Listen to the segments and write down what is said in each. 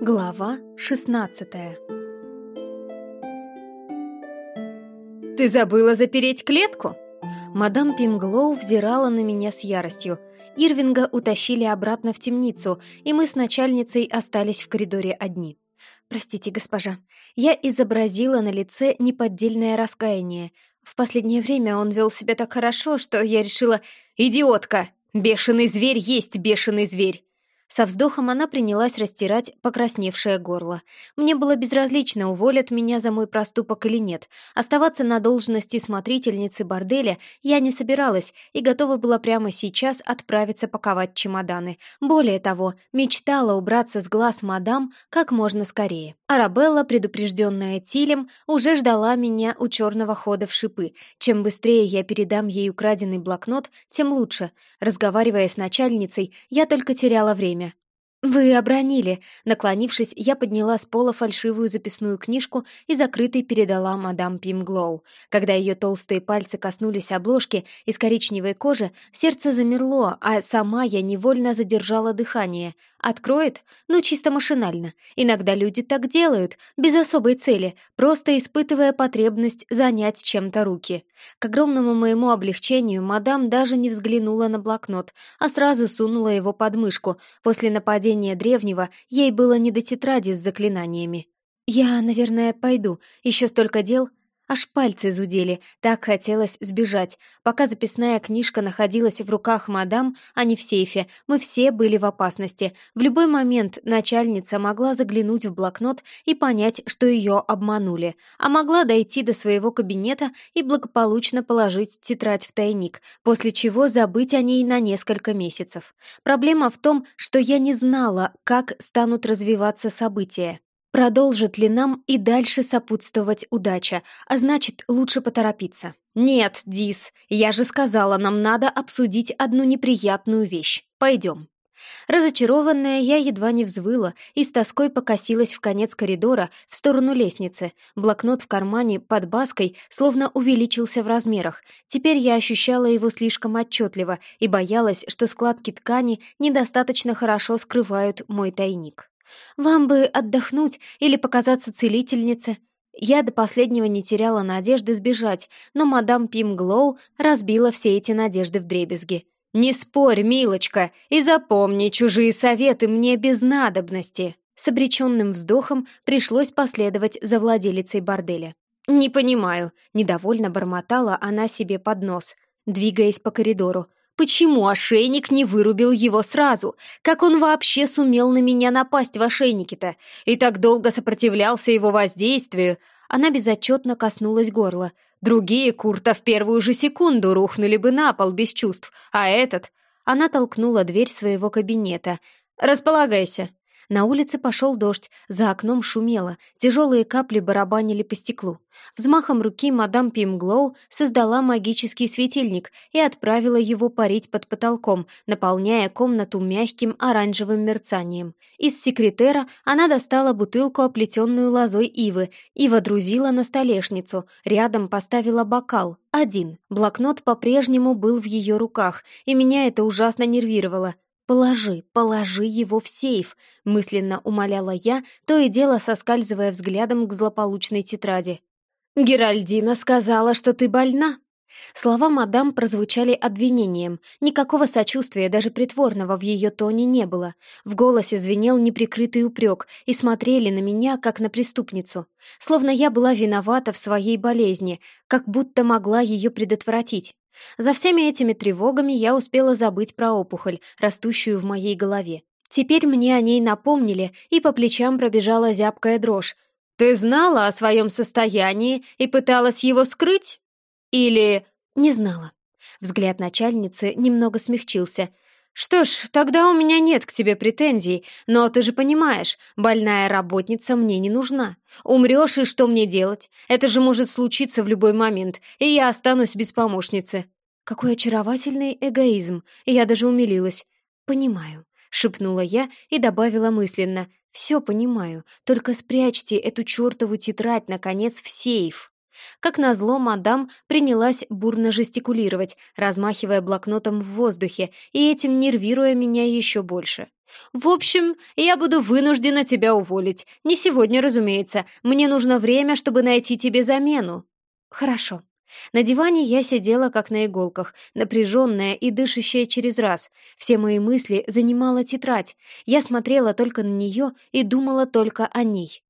Глава шестнадцатая «Ты забыла запереть клетку?» Мадам Пимглоу взирала на меня с яростью. Ирвинга утащили обратно в темницу, и мы с начальницей остались в коридоре одни. «Простите, госпожа, я изобразила на лице неподдельное раскаяние. В последнее время он вел себя так хорошо, что я решила... «Идиотка! Бешеный зверь есть бешеный зверь!» Со вздохом она принялась растирать покрасневшее горло. Мне было безразлично, уволят меня за мой проступок или нет. Оставаться на должности смотрительницы борделя я не собиралась и готова была прямо сейчас отправиться паковать чемоданы. Более того, мечтала убраться с глаз мадам как можно скорее. Арабелла, предупрежденная Тилем, уже ждала меня у черного хода в шипы. Чем быстрее я передам ей украденный блокнот, тем лучше. Разговаривая с начальницей, я только теряла время. «Вы обронили!» Наклонившись, я подняла с пола фальшивую записную книжку и закрытой передала мадам Пимглоу. Когда ее толстые пальцы коснулись обложки из коричневой кожи, сердце замерло, а сама я невольно задержала дыхание. Откроет? Ну, чисто машинально. Иногда люди так делают, без особой цели, просто испытывая потребность занять чем-то руки. К огромному моему облегчению мадам даже не взглянула на блокнот, а сразу сунула его под мышку. После нападения древнего ей было не до тетради с заклинаниями. «Я, наверное, пойду. Еще столько дел», Аж пальцы зудели, так хотелось сбежать. Пока записная книжка находилась в руках мадам, а не в сейфе, мы все были в опасности. В любой момент начальница могла заглянуть в блокнот и понять, что ее обманули, а могла дойти до своего кабинета и благополучно положить тетрадь в тайник, после чего забыть о ней на несколько месяцев. Проблема в том, что я не знала, как станут развиваться события. Продолжит ли нам и дальше сопутствовать удача, а значит, лучше поторопиться. Нет, Дис, я же сказала, нам надо обсудить одну неприятную вещь. Пойдем. Разочарованная, я едва не взвыла и с тоской покосилась в конец коридора в сторону лестницы. Блокнот в кармане под баской словно увеличился в размерах. Теперь я ощущала его слишком отчетливо и боялась, что складки ткани недостаточно хорошо скрывают мой тайник. Вам бы отдохнуть или показаться целительнице. Я до последнего не теряла надежды сбежать, но мадам Пимглоу разбила все эти надежды в дребезги. «Не спорь, милочка, и запомни, чужие советы мне без надобности!» С обреченным вздохом пришлось последовать за владелицей борделя. «Не понимаю», — недовольно бормотала она себе под нос, двигаясь по коридору. Почему ошейник не вырубил его сразу? Как он вообще сумел на меня напасть в ошейнике-то? И так долго сопротивлялся его воздействию? Она безотчетно коснулась горла. Другие Курта в первую же секунду рухнули бы на пол без чувств, а этот... Она толкнула дверь своего кабинета. «Располагайся», на улице пошел дождь, за окном шумело, тяжелые капли барабанили по стеклу. Взмахом руки мадам Пимглоу создала магический светильник и отправила его парить под потолком, наполняя комнату мягким оранжевым мерцанием. Из секретера она достала бутылку, оплетенную лозой ивы, и водрузила на столешницу. Рядом поставила бокал. Один. Блокнот по-прежнему был в ее руках, и меня это ужасно нервировало. «Положи, положи его в сейф», — мысленно умоляла я, то и дело соскальзывая взглядом к злополучной тетради. «Геральдина сказала, что ты больна». Слова мадам прозвучали обвинением. Никакого сочувствия, даже притворного, в ее тоне не было. В голосе звенел неприкрытый упрек, и смотрели на меня, как на преступницу. Словно я была виновата в своей болезни, как будто могла ее предотвратить. За всеми этими тревогами я успела забыть про опухоль, растущую в моей голове. Теперь мне о ней напомнили, и по плечам пробежала зябкая дрожь. «Ты знала о своем состоянии и пыталась его скрыть? Или...» «Не знала». Взгляд начальницы немного смягчился. «Что ж, тогда у меня нет к тебе претензий, но ты же понимаешь, больная работница мне не нужна. Умрешь, и что мне делать? Это же может случиться в любой момент, и я останусь без помощницы». Какой очаровательный эгоизм, я даже умилилась. «Понимаю», — шепнула я и добавила мысленно. «Все понимаю, только спрячьте эту чертову тетрадь, наконец, в сейф». Как назло, мадам принялась бурно жестикулировать, размахивая блокнотом в воздухе и этим нервируя меня еще больше. «В общем, я буду вынуждена тебя уволить. Не сегодня, разумеется. Мне нужно время, чтобы найти тебе замену». «Хорошо». На диване я сидела как на иголках, напряженная и дышащая через раз. Все мои мысли занимала тетрадь. Я смотрела только на нее и думала только о ней.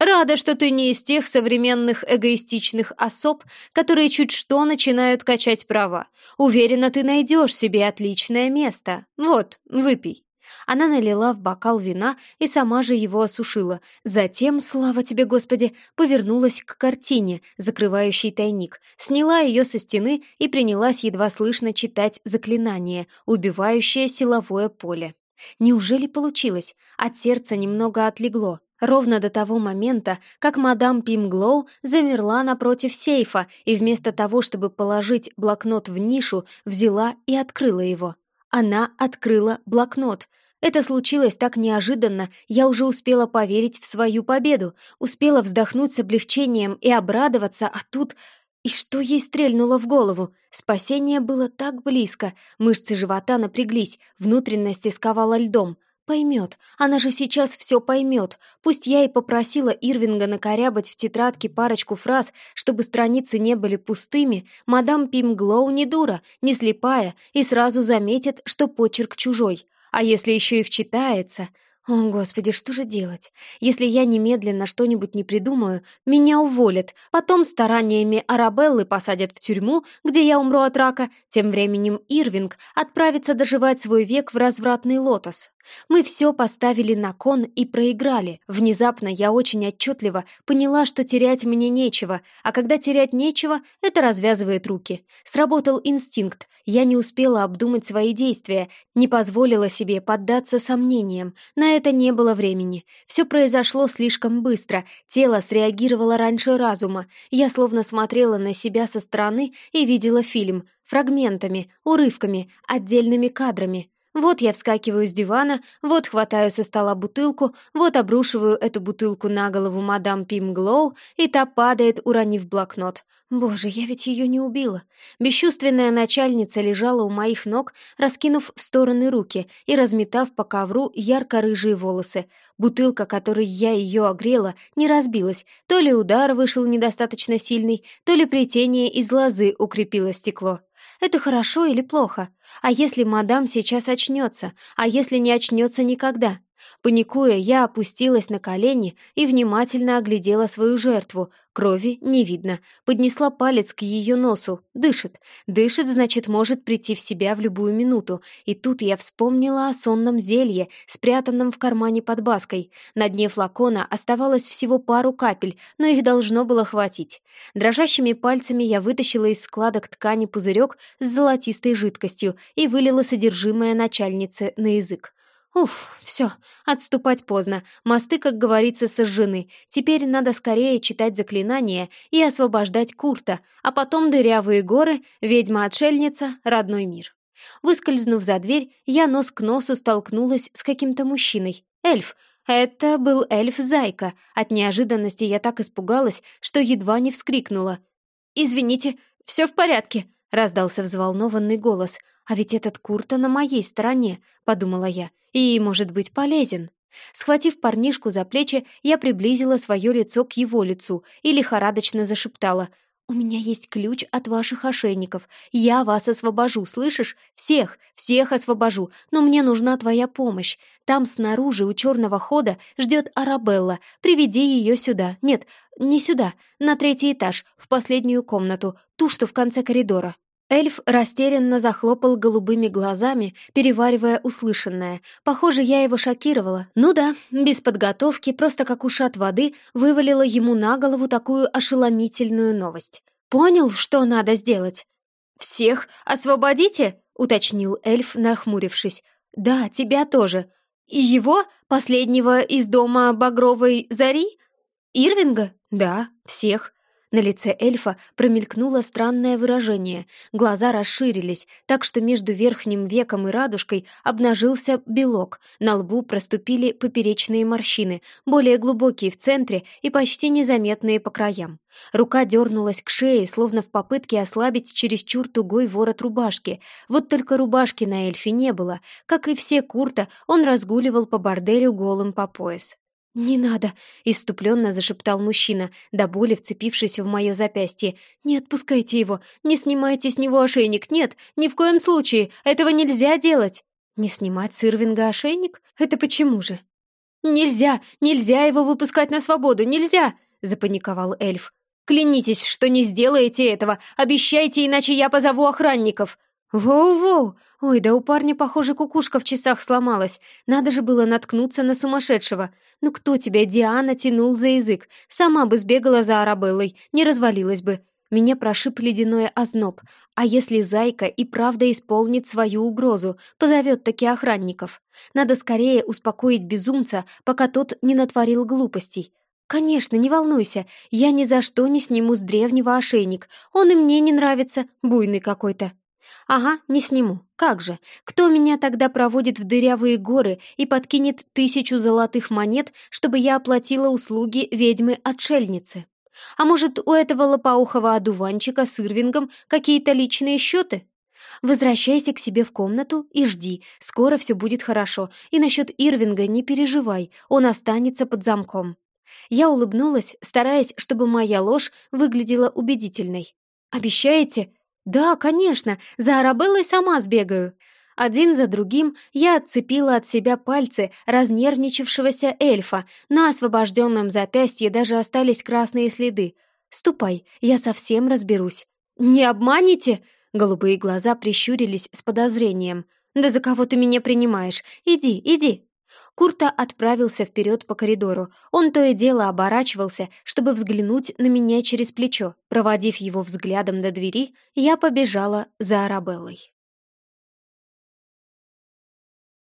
Рада, что ты не из тех современных эгоистичных особ, которые чуть что начинают качать права. Уверена, ты найдешь себе отличное место. Вот, выпей. Она налила в бокал вина и сама же его осушила. Затем, слава тебе, Господи, повернулась к картине, закрывающей тайник, сняла ее со стены и принялась едва слышно читать заклинание, убивающее силовое поле. Неужели получилось? От сердца немного отлегло. Ровно до того момента, как мадам Пимглоу замерла напротив сейфа и вместо того, чтобы положить блокнот в нишу, взяла и открыла его. Она открыла блокнот. Это случилось так неожиданно, я уже успела поверить в свою победу, успела вздохнуть с облегчением и обрадоваться, а тут... И что ей стрельнуло в голову? Спасение было так близко, мышцы живота напряглись, внутренности сковало льдом — Поймет, она же сейчас все поймет. Пусть я и попросила Ирвинга накорябать в тетрадке парочку фраз, чтобы страницы не были пустыми, мадам Пимглоу не дура, не слепая и сразу заметит, что почерк чужой. А если еще и вчитается... О, Господи, что же делать? Если я немедленно что-нибудь не придумаю, меня уволят, потом стараниями Арабеллы посадят в тюрьму, где я умру от рака, тем временем Ирвинг отправится доживать свой век в развратный лотос. Мы все поставили на кон и проиграли. Внезапно я очень отчетливо поняла, что терять мне нечего, а когда терять нечего, это развязывает руки. Сработал инстинкт. Я не успела обдумать свои действия, не позволила себе поддаться сомнениям. На это не было времени. Все произошло слишком быстро, тело среагировало раньше разума. Я словно смотрела на себя со стороны и видела фильм. Фрагментами, урывками, отдельными кадрами. Вот я вскакиваю с дивана, вот хватаю со стола бутылку, вот обрушиваю эту бутылку на голову мадам Пимглоу, и та падает, уронив блокнот. Боже, я ведь ее не убила. Бесчувственная начальница лежала у моих ног, раскинув в стороны руки и разметав по ковру ярко-рыжие волосы. Бутылка, которой я ее огрела, не разбилась. То ли удар вышел недостаточно сильный, то ли плетение из лозы укрепило стекло. Это хорошо или плохо? А если мадам сейчас очнется? А если не очнется никогда? Паникуя, я опустилась на колени и внимательно оглядела свою жертву. Крови не видно. Поднесла палец к ее носу. Дышит. Дышит, значит, может прийти в себя в любую минуту. И тут я вспомнила о сонном зелье, спрятанном в кармане под баской. На дне флакона оставалось всего пару капель, но их должно было хватить. Дрожащими пальцами я вытащила из складок ткани пузырек с золотистой жидкостью и вылила содержимое начальнице на язык. Уф, все, отступать поздно. Мосты, как говорится, сожжены. Теперь надо скорее читать заклинания и освобождать Курта, а потом дырявые горы, ведьма-отшельница, родной мир. Выскользнув за дверь, я нос к носу столкнулась с каким-то мужчиной. Эльф. Это был эльф-зайка. От неожиданности я так испугалась, что едва не вскрикнула. «Извините, все в порядке», — раздался взволнованный голос. «А ведь этот Курта на моей стороне», — подумала я и, может быть, полезен. Схватив парнишку за плечи, я приблизила свое лицо к его лицу и лихорадочно зашептала. «У меня есть ключ от ваших ошейников. Я вас освобожу, слышишь? Всех, всех освобожу. Но мне нужна твоя помощь. Там снаружи у черного хода ждет Арабелла. Приведи ее сюда. Нет, не сюда. На третий этаж, в последнюю комнату, ту, что в конце коридора». Эльф растерянно захлопал голубыми глазами, переваривая услышанное. Похоже, я его шокировала. Ну да, без подготовки, просто как ушат воды, вывалила ему на голову такую ошеломительную новость. «Понял, что надо сделать?» «Всех освободите?» — уточнил эльф, нахмурившись. «Да, тебя тоже. И его, последнего из дома Багровой Зари?» «Ирвинга?» «Да, всех». На лице эльфа промелькнуло странное выражение. Глаза расширились, так что между верхним веком и радужкой обнажился белок. На лбу проступили поперечные морщины, более глубокие в центре и почти незаметные по краям. Рука дернулась к шее, словно в попытке ослабить чересчур тугой ворот рубашки. Вот только рубашки на эльфе не было. Как и все Курта, он разгуливал по борделю голым по пояс. «Не надо!» — иступленно зашептал мужчина, до боли вцепившись в мое запястье. «Не отпускайте его! Не снимайте с него ошейник! Нет! Ни в коем случае! Этого нельзя делать!» «Не снимать с Ирвинга ошейник? Это почему же?» «Нельзя! Нельзя его выпускать на свободу! Нельзя!» — запаниковал эльф. «Клянитесь, что не сделаете этого! Обещайте, иначе я позову охранников!» «Воу-воу! Ой, да у парня, похоже, кукушка в часах сломалась. Надо же было наткнуться на сумасшедшего. Ну кто тебя, Диана, тянул за язык? Сама бы сбегала за Арабеллой, не развалилась бы. Меня прошиб ледяной озноб. А если Зайка и правда исполнит свою угрозу, позовет таки охранников? Надо скорее успокоить безумца, пока тот не натворил глупостей. «Конечно, не волнуйся, я ни за что не сниму с древнего ошейник. Он и мне не нравится, буйный какой-то». «Ага, не сниму. Как же? Кто меня тогда проводит в дырявые горы и подкинет тысячу золотых монет, чтобы я оплатила услуги ведьмы-отшельницы? А может, у этого лопоухого одуванчика с Ирвингом какие-то личные счеты?» Возвращайся к себе в комнату и жди, скоро все будет хорошо, и насчет Ирвинга не переживай, он останется под замком». Я улыбнулась, стараясь, чтобы моя ложь выглядела убедительной. «Обещаете?» «Да, конечно, за Арабеллой сама сбегаю». Один за другим я отцепила от себя пальцы разнервничавшегося эльфа. На освобожденном запястье даже остались красные следы. «Ступай, я совсем разберусь». «Не обманите?» Голубые глаза прищурились с подозрением. «Да за кого ты меня принимаешь? Иди, иди!» Курта отправился вперед по коридору. Он то и дело оборачивался, чтобы взглянуть на меня через плечо. Проводив его взглядом до двери, я побежала за Арабеллой.